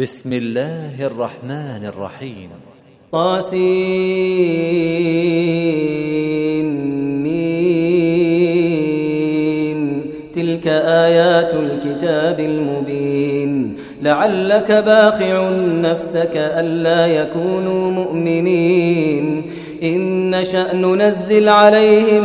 بسم الله الرحمن الرحيم. طاسين تلك آيات الكتاب المبين. لعلك باخع نفسك ألا يكونوا مؤمنين. إن شأن ننزل عليهم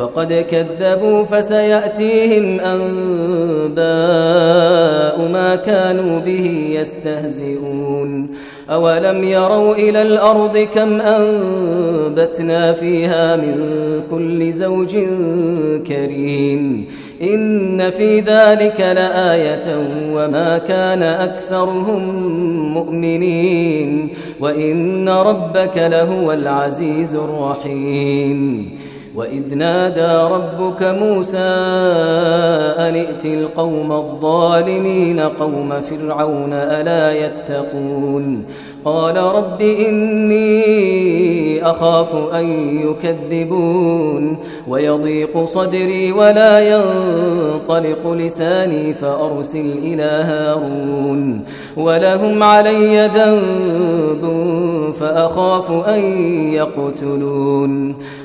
فقد كذبوا فسيأتيهم أنباء ما كانوا به يستهزئون. أولم يروا إلى الأرض كم أنبتنا فيها من كل زوج كريم. إن في ذلك لآية وما كان أكثرهم مؤمنين. وإن ربك لهو العزيز الرحيم. وَإِذْ نَادَى رَبُّكَ مُوسَىٰ أَنِ ائْتِ الْقَوْمَ الظَّالِمِينَ قَوْمَ فِرْعَوْنَ أَلَا يَتَّقُونَ قال رب إني أخاف أن يكذبون ويضيق صدري ولا ينطلق لساني فأرسل إلى هارون ولهم علي ذنب فأخاف أن يقتلون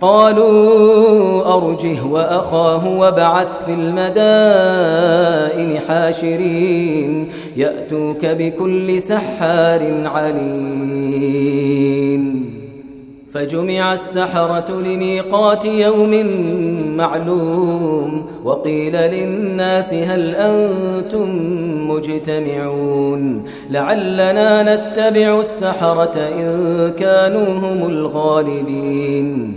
قالوا أرجه وأخاه وبعث في المدائن حاشرين يأتوك بكل سحار عليم. فجمع السحرة لميقات يوم معلوم وقيل للناس هل أنتم مجتمعون؟ لعلنا نتبع السحرة إن كانوا هم الغالبين.